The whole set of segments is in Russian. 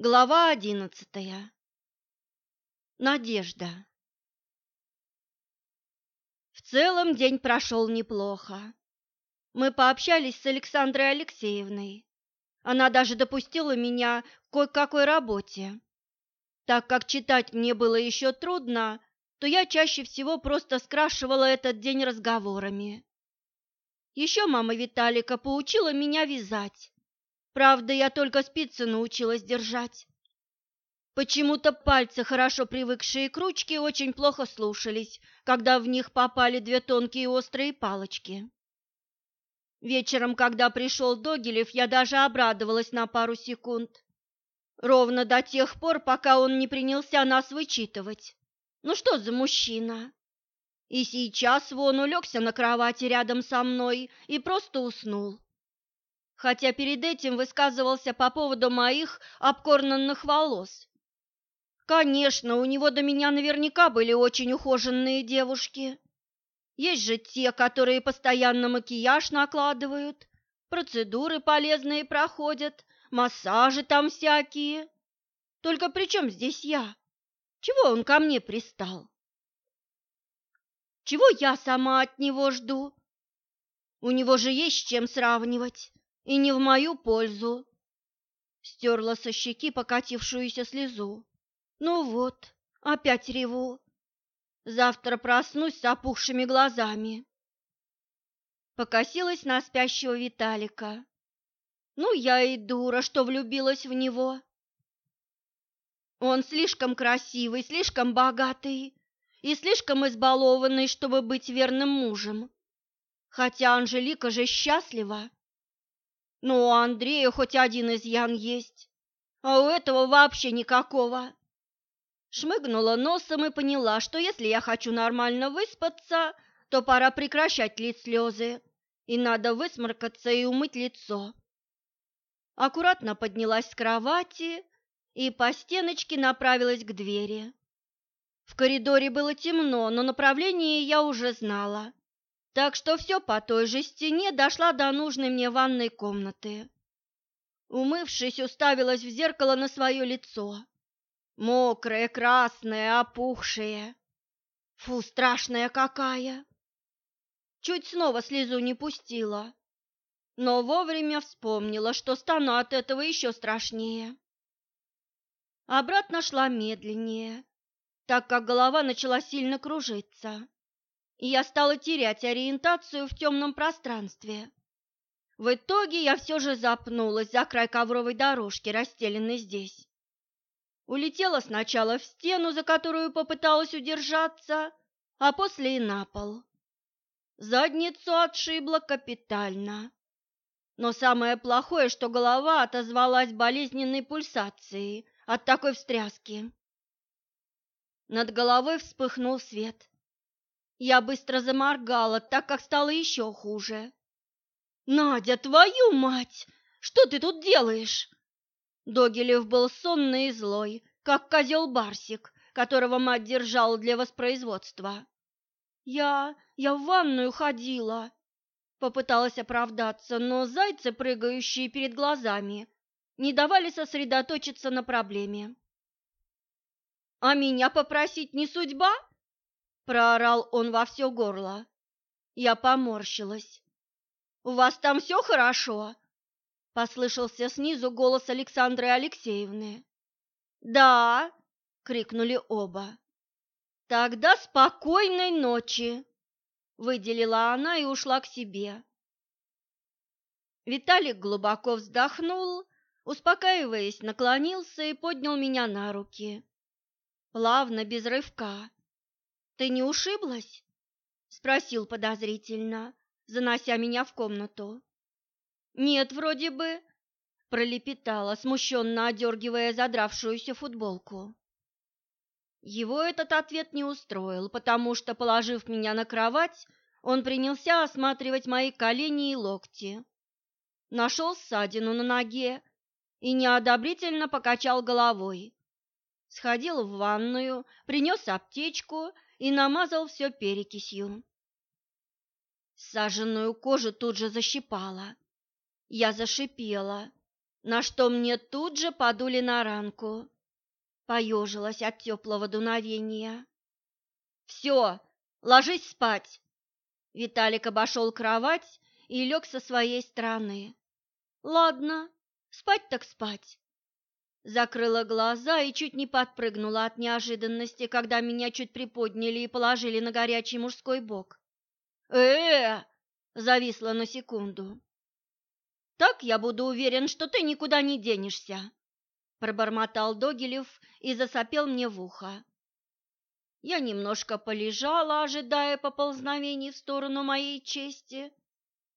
Глава одиннадцатая. Надежда. В целом день прошел неплохо. Мы пообщались с Александрой Алексеевной. Она даже допустила меня к кое-какой работе. Так как читать мне было еще трудно, то я чаще всего просто скрашивала этот день разговорами. Еще мама Виталика поучила меня вязать. Правда, я только спицы научилась держать. Почему-то пальцы, хорошо привыкшие к ручке, очень плохо слушались, когда в них попали две тонкие острые палочки. Вечером, когда пришел Догилев, я даже обрадовалась на пару секунд. Ровно до тех пор, пока он не принялся нас вычитывать. Ну что за мужчина? И сейчас вон улегся на кровати рядом со мной и просто уснул хотя перед этим высказывался по поводу моих обкорнанных волос. Конечно, у него до меня наверняка были очень ухоженные девушки. Есть же те, которые постоянно макияж накладывают, процедуры полезные проходят, массажи там всякие. Только при чем здесь я? Чего он ко мне пристал? Чего я сама от него жду? У него же есть с чем сравнивать и не в мою пользу. Стерла со щеки покатившуюся слезу. Ну вот, опять реву. Завтра проснусь с опухшими глазами. Покосилась на спящего Виталика. Ну, я и дура, что влюбилась в него. Он слишком красивый, слишком богатый и слишком избалованный, чтобы быть верным мужем. Хотя Анжелика же счастлива. Ну, у Андрея хоть один изъян есть, а у этого вообще никакого. Шмыгнула носом и поняла, что если я хочу нормально выспаться, то пора прекращать лить слезы, и надо высморкаться и умыть лицо. Аккуратно поднялась с кровати и по стеночке направилась к двери. В коридоре было темно, но направление я уже знала так что все по той же стене дошла до нужной мне ванной комнаты. Умывшись, уставилась в зеркало на свое лицо. Мокрое, красное, опухшее. Фу, страшная какая! Чуть снова слезу не пустила, но вовремя вспомнила, что стану от этого еще страшнее. Обратно шла медленнее, так как голова начала сильно кружиться и я стала терять ориентацию в темном пространстве. В итоге я все же запнулась за край ковровой дорожки, расстеленной здесь. Улетела сначала в стену, за которую попыталась удержаться, а после и на пол. Задницу отшибла капитально. Но самое плохое, что голова отозвалась болезненной пульсацией от такой встряски. Над головой вспыхнул свет. Я быстро заморгала, так как стало еще хуже. «Надя, твою мать! Что ты тут делаешь?» Догилев был сонный и злой, как козел Барсик, которого мать держала для воспроизводства. «Я... я в ванную ходила», — попыталась оправдаться, но зайцы, прыгающие перед глазами, не давали сосредоточиться на проблеме. «А меня попросить не судьба?» Проорал он во все горло. Я поморщилась. «У вас там все хорошо?» – послышался снизу голос Александры Алексеевны. «Да!» – крикнули оба. «Тогда спокойной ночи!» – выделила она и ушла к себе. Виталик глубоко вздохнул, успокаиваясь, наклонился и поднял меня на руки. Плавно, без рывка. Ты не ушиблась? спросил подозрительно, занося меня в комнату. Нет, вроде бы, пролепетала, смущенно одергивая задравшуюся футболку. Его этот ответ не устроил, потому что, положив меня на кровать, он принялся осматривать мои колени и локти. Нашел ссадину на ноге и неодобрительно покачал головой. Сходил в ванную, принес аптечку и намазал все перекисью. Саженную кожу тут же защипала. Я зашипела. на что мне тут же подули на ранку. Поежилась от теплого дуновения. «Все, ложись спать!» Виталик обошел кровать и лег со своей стороны. «Ладно, спать так спать». Закрыла глаза и чуть не подпрыгнула от неожиданности, когда меня чуть приподняли и положили на горячий мужской бок. э, -э зависла на секунду. «Так я буду уверен, что ты никуда не денешься», — пробормотал Догилев и засопел мне в ухо. Я немножко полежала, ожидая поползновений в сторону моей чести,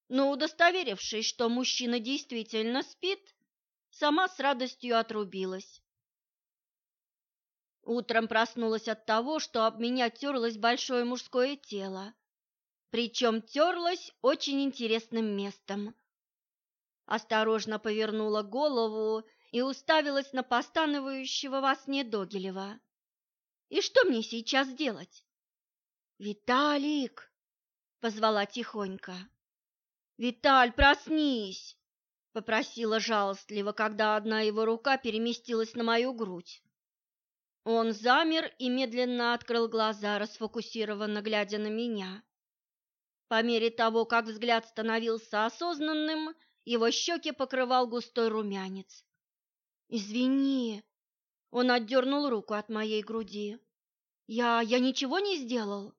но, удостоверившись, что мужчина действительно спит, сама с радостью отрубилась. Утром проснулась от того, что об меня терлось большое мужское тело, причем терлось очень интересным местом. Осторожно повернула голову и уставилась на постанывающего во сне Догилева. И что мне сейчас делать? Виталик, позвала тихонько. Виталь, проснись, попросила жалостливо, когда одна его рука переместилась на мою грудь. Он замер и медленно открыл глаза, расфокусированно глядя на меня. По мере того, как взгляд становился осознанным, его щеки покрывал густой румянец. «Извини», он отдернул руку от моей груди. «Я... я ничего не сделал?»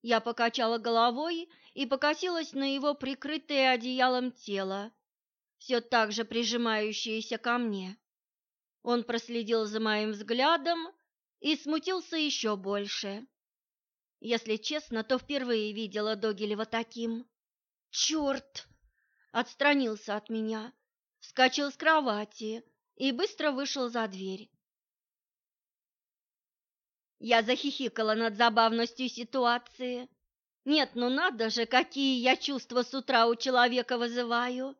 Я покачала головой и покосилась на его прикрытое одеялом тело, все так же прижимающееся ко мне. Он проследил за моим взглядом и смутился еще больше. Если честно, то впервые видела Догилева таким. «Черт!» — отстранился от меня, вскочил с кровати и быстро вышел за дверь. Я захихикала над забавностью ситуации. Нет, ну надо же, какие я чувства с утра у человека вызываю.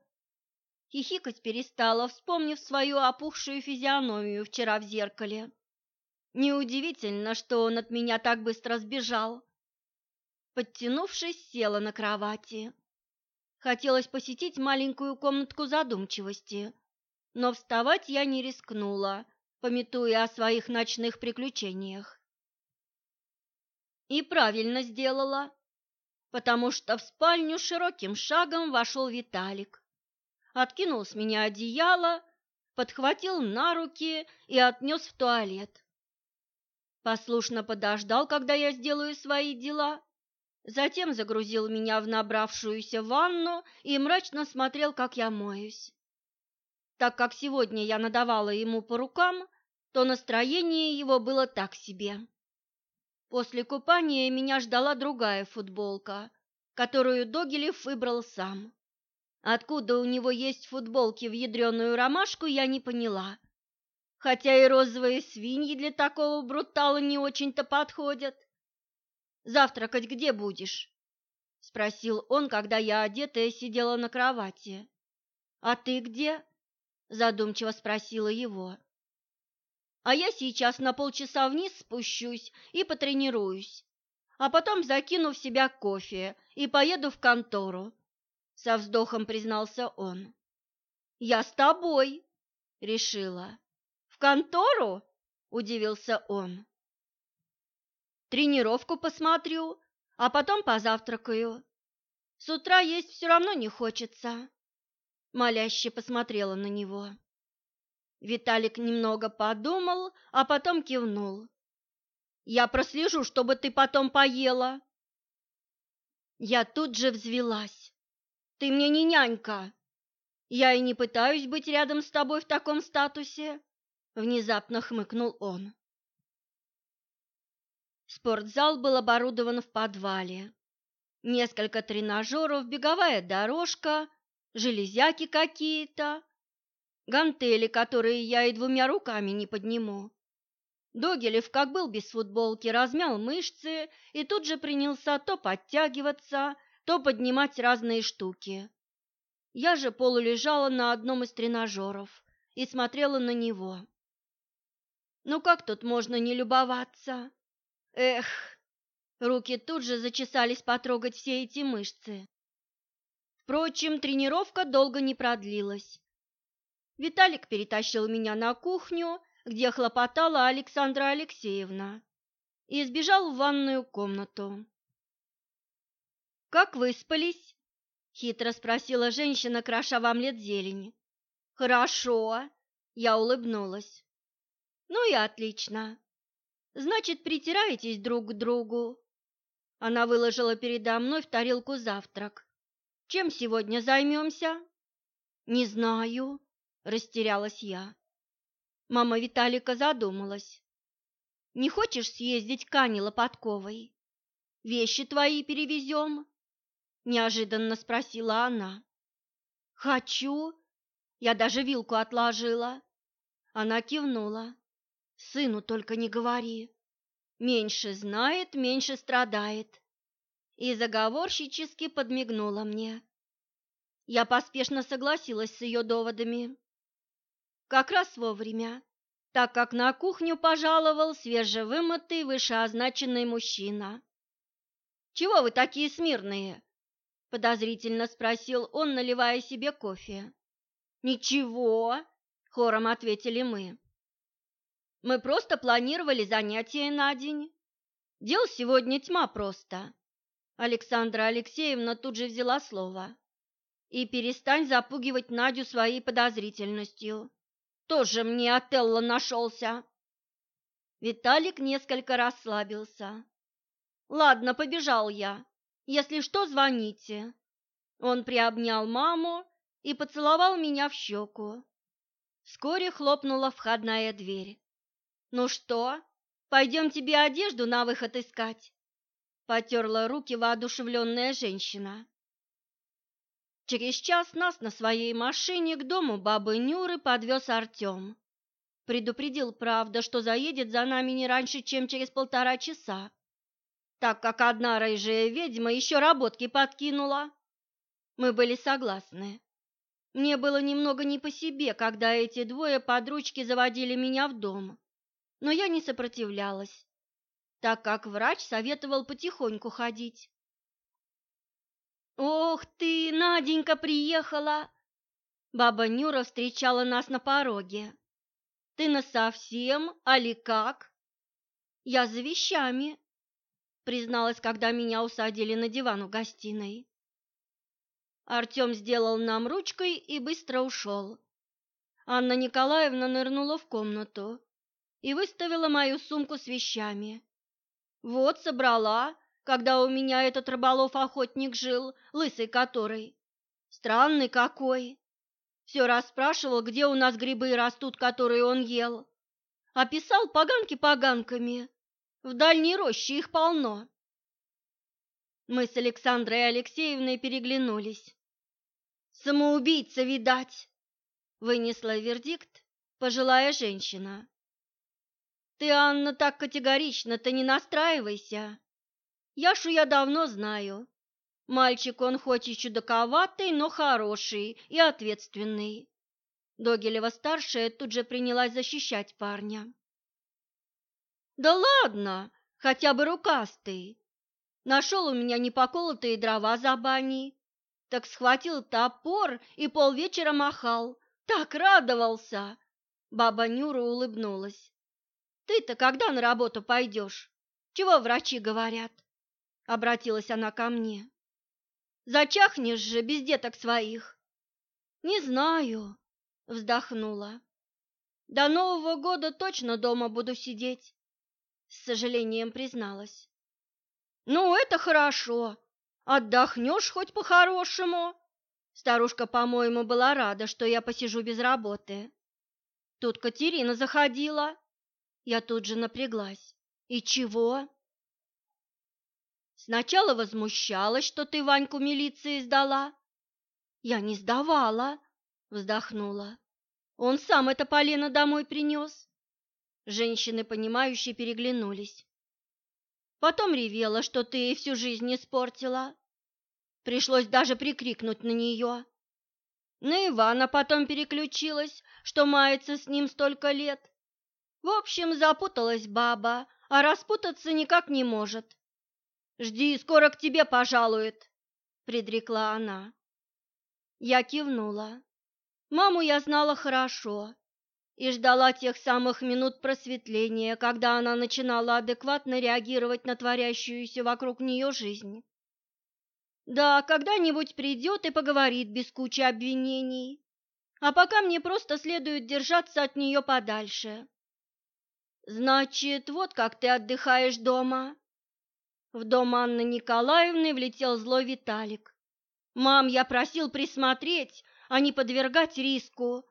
Хихикать перестала, вспомнив свою опухшую физиономию вчера в зеркале. Неудивительно, что он от меня так быстро сбежал. Подтянувшись, села на кровати. Хотелось посетить маленькую комнатку задумчивости, но вставать я не рискнула, пометуя о своих ночных приключениях. И правильно сделала, потому что в спальню широким шагом вошел Виталик. Откинул с меня одеяло, подхватил на руки и отнес в туалет. Послушно подождал, когда я сделаю свои дела, затем загрузил меня в набравшуюся ванну и мрачно смотрел, как я моюсь. Так как сегодня я надавала ему по рукам, то настроение его было так себе. После купания меня ждала другая футболка, которую Догилев выбрал сам. Откуда у него есть футболки в ядреную ромашку, я не поняла. Хотя и розовые свиньи для такого брутала не очень-то подходят. «Завтракать где будешь?» — спросил он, когда я одетая сидела на кровати. «А ты где?» — задумчиво спросила его. А я сейчас на полчаса вниз спущусь и потренируюсь, а потом закину в себя кофе и поеду в контору. Со вздохом признался он. Я с тобой, решила. В контору? Удивился он. Тренировку посмотрю, а потом позавтракаю. С утра есть все равно не хочется. Моляще посмотрела на него. Виталик немного подумал, а потом кивнул. «Я прослежу, чтобы ты потом поела». Я тут же взвелась. «Ты мне не нянька. Я и не пытаюсь быть рядом с тобой в таком статусе», — внезапно хмыкнул он. Спортзал был оборудован в подвале. Несколько тренажеров, беговая дорожка, железяки какие-то, гантели, которые я и двумя руками не подниму. Догилев, как был без футболки, размял мышцы и тут же принялся то подтягиваться, то поднимать разные штуки. Я же полулежала на одном из тренажеров и смотрела на него. Ну как тут можно не любоваться? Эх, руки тут же зачесались потрогать все эти мышцы. Впрочем, тренировка долго не продлилась. Виталик перетащил меня на кухню, где хлопотала Александра Алексеевна, и сбежал в ванную комнату. «Как выспались?» — хитро спросила женщина, кроша в омлет зелень. «Хорошо», — я улыбнулась. «Ну и отлично. Значит, притираетесь друг к другу». Она выложила передо мной в тарелку завтрак. «Чем сегодня займемся?» «Не знаю», — растерялась я. Мама Виталика задумалась. «Не хочешь съездить к Ане Лопатковой? Вещи твои перевезем?» Неожиданно спросила она. «Хочу!» Я даже вилку отложила. Она кивнула. «Сыну только не говори. Меньше знает, меньше страдает». И заговорщически подмигнула мне. Я поспешно согласилась с ее доводами. Как раз вовремя, так как на кухню пожаловал свежевымытый вышеозначенный мужчина. «Чего вы такие смирные?» – подозрительно спросил он, наливая себе кофе. «Ничего», – хором ответили мы. «Мы просто планировали занятия на день. Дел сегодня тьма просто». Александра Алексеевна тут же взяла слово. «И перестань запугивать Надю своей подозрительностью. Тоже мне Отелло нашелся». Виталик несколько расслабился. «Ладно, побежал я. Если что, звоните. Он приобнял маму и поцеловал меня в щеку. Вскоре хлопнула входная дверь. «Ну что, пойдем тебе одежду на выход искать?» Потерла руки воодушевленная женщина. Через час нас на своей машине к дому бабы Нюры подвез Артем. Предупредил, правда, что заедет за нами не раньше, чем через полтора часа так как одна рыжая ведьма еще работки подкинула. Мы были согласны. Мне было немного не по себе, когда эти двое под ручки заводили меня в дом, но я не сопротивлялась, так как врач советовал потихоньку ходить. «Ох ты, Наденька приехала!» Баба Нюра встречала нас на пороге. «Ты насовсем, али как?» «Я за вещами», призналась, когда меня усадили на диван в гостиной. Артем сделал нам ручкой и быстро ушел. Анна Николаевна нырнула в комнату и выставила мою сумку с вещами. Вот собрала, когда у меня этот рыболов-охотник жил, лысый который. Странный какой. Все расспрашивал, где у нас грибы растут, которые он ел. Описал поганки поганками, в дальней роще их полно. Мы с Александрой Алексеевной переглянулись. Самоубийца, видать, вынесла вердикт пожилая женщина. Ты, Анна, так категорично-то не настраивайся. Яшу я давно знаю. Мальчик он хоть и чудаковатый, но хороший и ответственный. Догилева-старшая тут же принялась защищать парня. Да ладно, хотя бы рукастый. Нашел у меня непоколотые дрова за баней. Так схватил топор и полвечера махал. Так радовался. Баба Нюра улыбнулась. Ты-то когда на работу пойдешь? Чего врачи говорят? Обратилась она ко мне. Зачахнешь же без деток своих. Не знаю, вздохнула. До Нового года точно дома буду сидеть с сожалением призналась. «Ну, это хорошо. Отдохнешь хоть по-хорошему». Старушка, по-моему, была рада, что я посижу без работы. Тут Катерина заходила. Я тут же напряглась. «И чего?» Сначала возмущалась, что ты Ваньку милиции сдала. Я не сдавала, вздохнула. Он сам это полено домой принес. Женщины, понимающие, переглянулись. Потом ревела, что ты ей всю жизнь испортила. Пришлось даже прикрикнуть на нее. На Ивана потом переключилась, что мается с ним столько лет. В общем, запуталась баба, а распутаться никак не может. «Жди, скоро к тебе пожалует», — предрекла она. Я кивнула. Маму я знала хорошо и ждала тех самых минут просветления, когда она начинала адекватно реагировать на творящуюся вокруг нее жизнь. Да, когда-нибудь придет и поговорит без кучи обвинений, а пока мне просто следует держаться от нее подальше. Значит, вот как ты отдыхаешь дома. В дом Анны Николаевны влетел злой Виталик. Мам, я просил присмотреть, а не подвергать риску.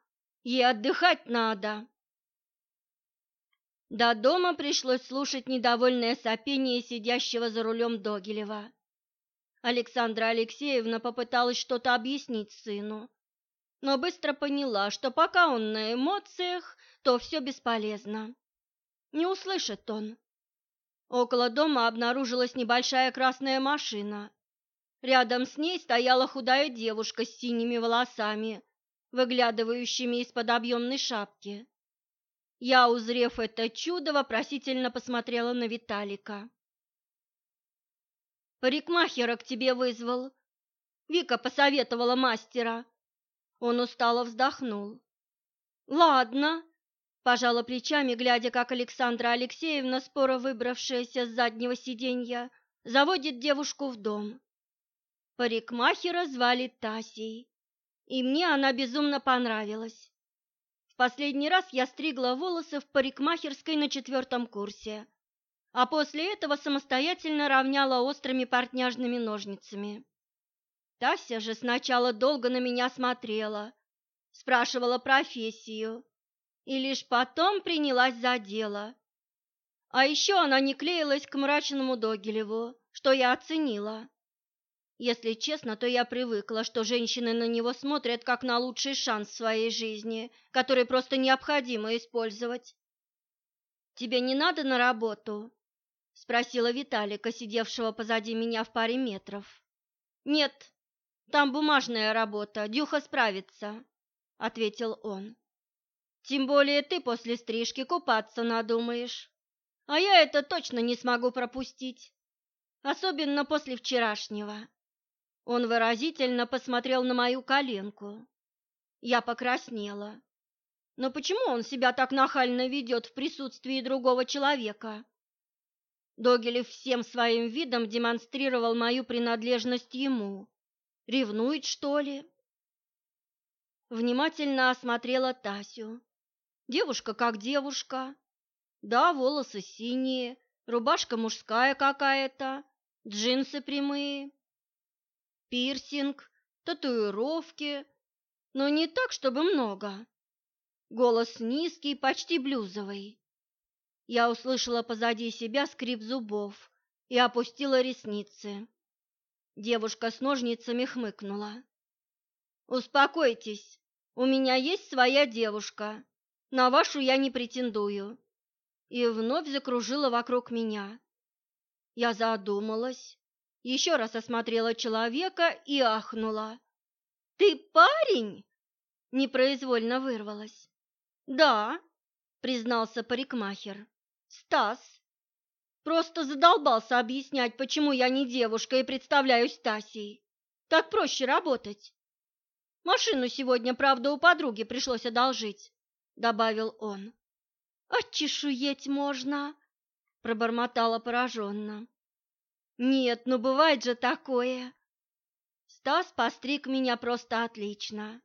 Ей отдыхать надо. До дома пришлось слушать недовольное сопение сидящего за рулем Догилева. Александра Алексеевна попыталась что-то объяснить сыну, но быстро поняла, что пока он на эмоциях, то все бесполезно. Не услышит он. Около дома обнаружилась небольшая красная машина. Рядом с ней стояла худая девушка с синими волосами, выглядывающими из-под объемной шапки. Я, узрев это чудо, вопросительно посмотрела на Виталика. «Парикмахера к тебе вызвал. Вика посоветовала мастера». Он устало вздохнул. «Ладно», – пожала плечами, глядя, как Александра Алексеевна, споро выбравшаяся с заднего сиденья, заводит девушку в дом. Парикмахера звали Тасей, и мне она безумно понравилась. В последний раз я стригла волосы в парикмахерской на четвертом курсе, а после этого самостоятельно равняла острыми портняжными ножницами. Тася же сначала долго на меня смотрела, спрашивала профессию, и лишь потом принялась за дело. А еще она не клеилась к мрачному Догилеву, что я оценила. Если честно, то я привыкла, что женщины на него смотрят как на лучший шанс в своей жизни, который просто необходимо использовать. «Тебе не надо на работу?» – спросила Виталика, сидевшего позади меня в паре метров. «Нет, там бумажная работа, Дюха справится», – ответил он. «Тем более ты после стрижки купаться надумаешь, а я это точно не смогу пропустить, особенно после вчерашнего». Он выразительно посмотрел на мою коленку. Я покраснела. Но почему он себя так нахально ведет в присутствии другого человека? Догилев всем своим видом демонстрировал мою принадлежность ему. Ревнует, что ли? Внимательно осмотрела Тасю. Девушка как девушка. Да, волосы синие, рубашка мужская какая-то, джинсы прямые пирсинг, татуировки, но не так, чтобы много. Голос низкий, почти блюзовый. Я услышала позади себя скрип зубов и опустила ресницы. Девушка с ножницами хмыкнула. «Успокойтесь, у меня есть своя девушка, на вашу я не претендую». И вновь закружила вокруг меня. Я задумалась, еще раз осмотрела человека и ахнула. «Ты парень?» – непроизвольно вырвалась. «Да», – признался парикмахер. «Стас. Просто задолбался объяснять, почему я не девушка и представляюсь Тасей. Так проще работать. Машину сегодня, правда, у подруги пришлось одолжить», – добавил он. «Отчешуеть можно», – пробормотала пораженно. Нет, ну бывает же такое. Стас постриг меня просто отлично.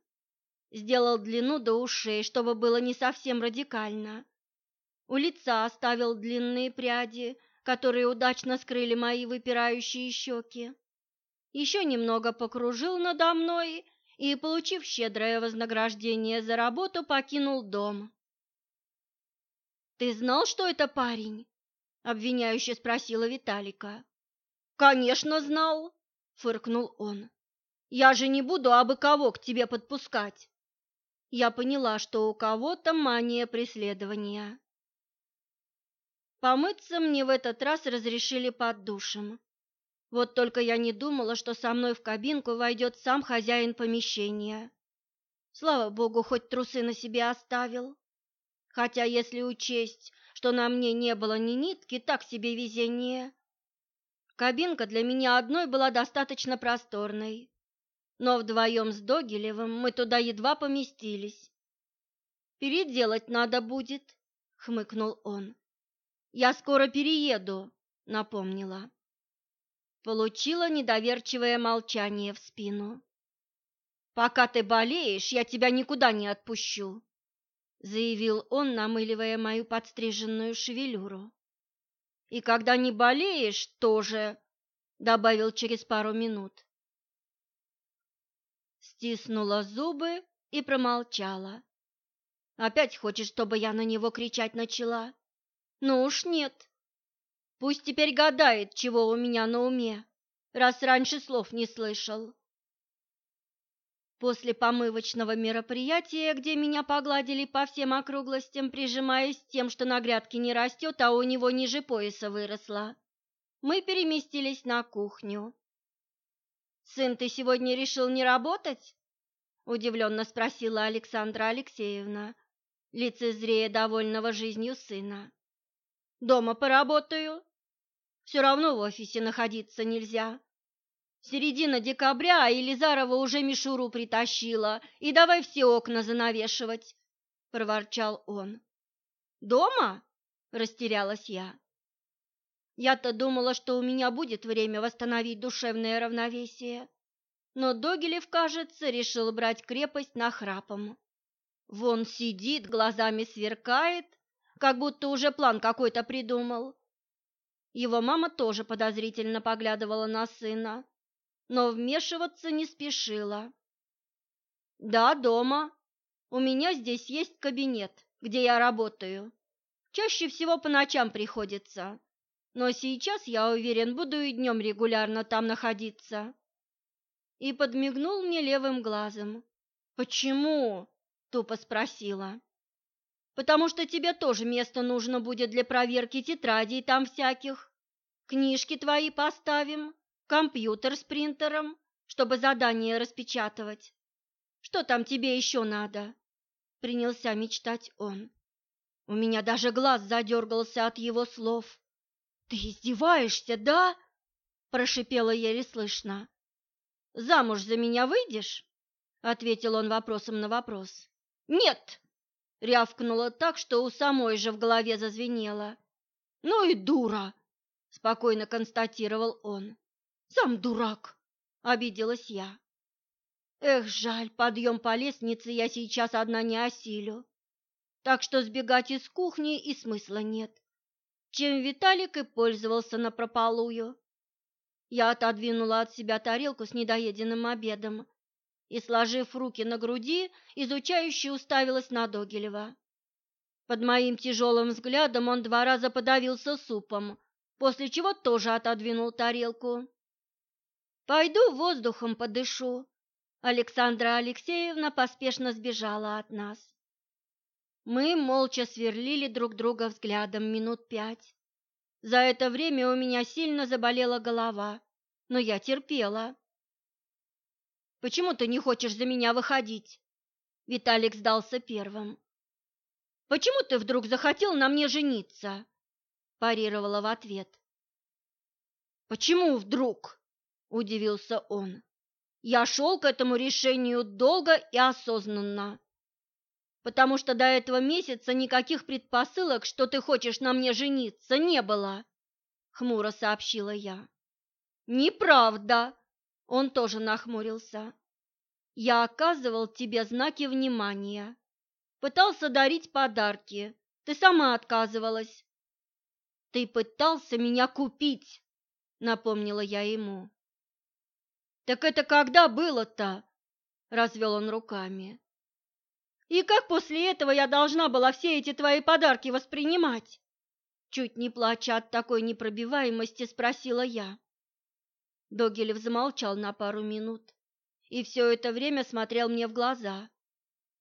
Сделал длину до ушей, чтобы было не совсем радикально. У лица оставил длинные пряди, которые удачно скрыли мои выпирающие щеки. Еще немного покружил надо мной и, получив щедрое вознаграждение за работу, покинул дом. «Ты знал, что это парень?» — обвиняюще спросила Виталика. Конечно, знал, фыркнул он. Я же не буду абы кого к тебе подпускать. Я поняла, что у кого-то мания преследования. Помыться мне в этот раз разрешили под душем. Вот только я не думала, что со мной в кабинку войдет сам хозяин помещения. Слава богу, хоть трусы на себе оставил. Хотя, если учесть, что на мне не было ни нитки, так себе везение. Кабинка для меня одной была достаточно просторной. но вдвоем с Догилевым мы туда едва поместились. «Переделать надо будет», — хмыкнул он. «Я скоро перееду», — напомнила. Получила недоверчивое молчание в спину. «Пока ты болеешь, я тебя никуда не отпущу», — заявил он, намыливая мою подстриженную шевелюру. «И когда не болеешь, тоже», — добавил через пару минут. Стиснула зубы и промолчала. Опять хочет, чтобы я на него кричать начала? Ну уж нет. Пусть теперь гадает, чего у меня на уме, раз раньше слов не слышал. После помывочного мероприятия, где меня погладили по всем округлостям, прижимаясь тем, что на грядке не растет, а у него ниже пояса выросла, мы переместились на кухню. «Сын, ты сегодня решил не работать?» – удивленно спросила Александра Алексеевна, лицезрея довольного жизнью сына. «Дома поработаю. Все равно в офисе находиться нельзя. Середина декабря, а Елизарова уже мишуру притащила, и давай все окна занавешивать», – проворчал он. «Дома?» – растерялась я. Я-то думала, что у меня будет время восстановить душевное равновесие, но Догилев, кажется, решил брать крепость на храпом. Вон сидит, глазами сверкает, как будто уже план какой-то придумал. Его мама тоже подозрительно поглядывала на сына, но вмешиваться не спешила. «Да, дома. У меня здесь есть кабинет, где я работаю. Чаще всего по ночам приходится но сейчас, я уверен, буду и днем регулярно там находиться. И подмигнул мне левым глазом. «Почему?» – тупо спросила. «Потому что тебе тоже место нужно будет для проверки тетрадей там всяких. Книжки твои поставим, компьютер с принтером, чтобы задание распечатывать. Что там тебе еще надо?» Принялся мечтать он. У меня даже глаз задергался от его слов. «Ты издеваешься, да?» – прошипела еле слышно. «Замуж за меня выйдешь?» – ответил он вопросом на вопрос. «Нет!» – рявкнула так, что у самой же в голове зазвенело. «Ну и дура!» – спокойно констатировал он. «Сам дурак!» – обиделась я. Эх, жаль, подъем по лестнице я сейчас одна не осилю. Так что сбегать из кухни и смысла нет чем Виталик и пользовался напропалую. Я отодвинула от себя тарелку с недоеденным обедом и, сложив руки на груди, изучающе уставилась на Догилева. Под моим тяжелым взглядом он два раза подавился супом, после чего тоже отодвинул тарелку. «Пойду воздухом подышу», Александра Алексеевна поспешно сбежала от нас. Мы молча сверлили друг друга взглядом минут пять. За это время у меня сильно заболела голова, но я терпела. «Почему ты не хочешь за меня выходить?» Виталик сдался первым. «Почему ты вдруг захотел на мне жениться?» парировала в ответ. «Почему вдруг?» – удивился он. «Я шел к этому решению долго и осознанно потому что до этого месяца никаких предпосылок, что ты хочешь на мне жениться, не было, хмуро сообщила я. Неправда, он тоже нахмурился. Я оказывал тебе знаки внимания, пытался дарить подарки, ты сама отказывалась. Ты пытался меня купить, напомнила я ему. Так это когда было-то? развел он руками. И как после этого я должна была все эти твои подарки воспринимать? Чуть не плача от такой непробиваемости, спросила я. Догилев замолчал на пару минут и все это время смотрел мне в глаза.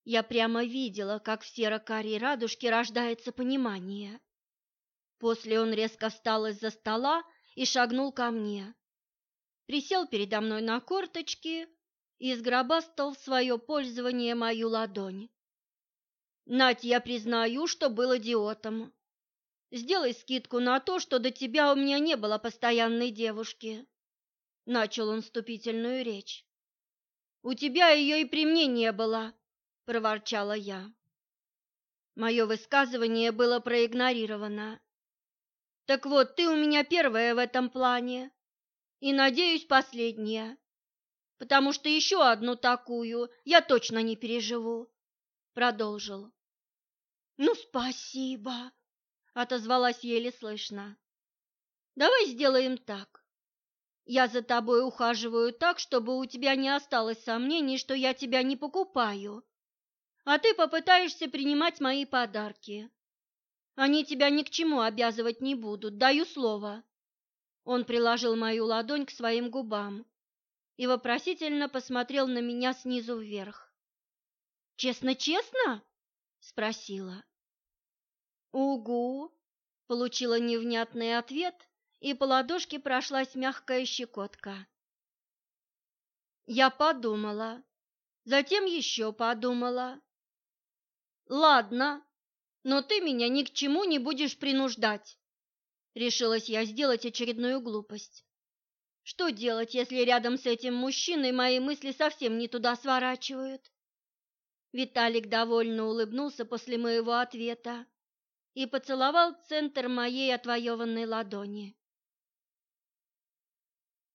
Я прямо видела, как в серо-карей радужке рождается понимание. После он резко встал из-за стола и шагнул ко мне. Присел передо мной на корточки и сгробастал в свое пользование мою ладонь. Надь, я признаю, что был идиотом. Сделай скидку на то, что до тебя у меня не было постоянной девушки. Начал он вступительную речь. У тебя ее и при мне не было, проворчала я. Мое высказывание было проигнорировано. Так вот, ты у меня первая в этом плане, и, надеюсь, последняя, потому что еще одну такую я точно не переживу, продолжил. Ну, спасибо, отозвалась еле слышно. Давай сделаем так. Я за тобой ухаживаю так, чтобы у тебя не осталось сомнений, что я тебя не покупаю. А ты попытаешься принимать мои подарки. Они тебя ни к чему обязывать не будут, даю слово. Он приложил мою ладонь к своим губам и вопросительно посмотрел на меня снизу вверх. «Честно-честно?» — спросила. «Угу!» — получила невнятный ответ, и по ладошке прошлась мягкая щекотка. Я подумала, затем еще подумала. «Ладно, но ты меня ни к чему не будешь принуждать», — решилась я сделать очередную глупость. Что делать, если рядом с этим мужчиной мои мысли совсем не туда сворачивают? Виталик довольно улыбнулся после моего ответа и поцеловал центр моей отвоеванной ладони.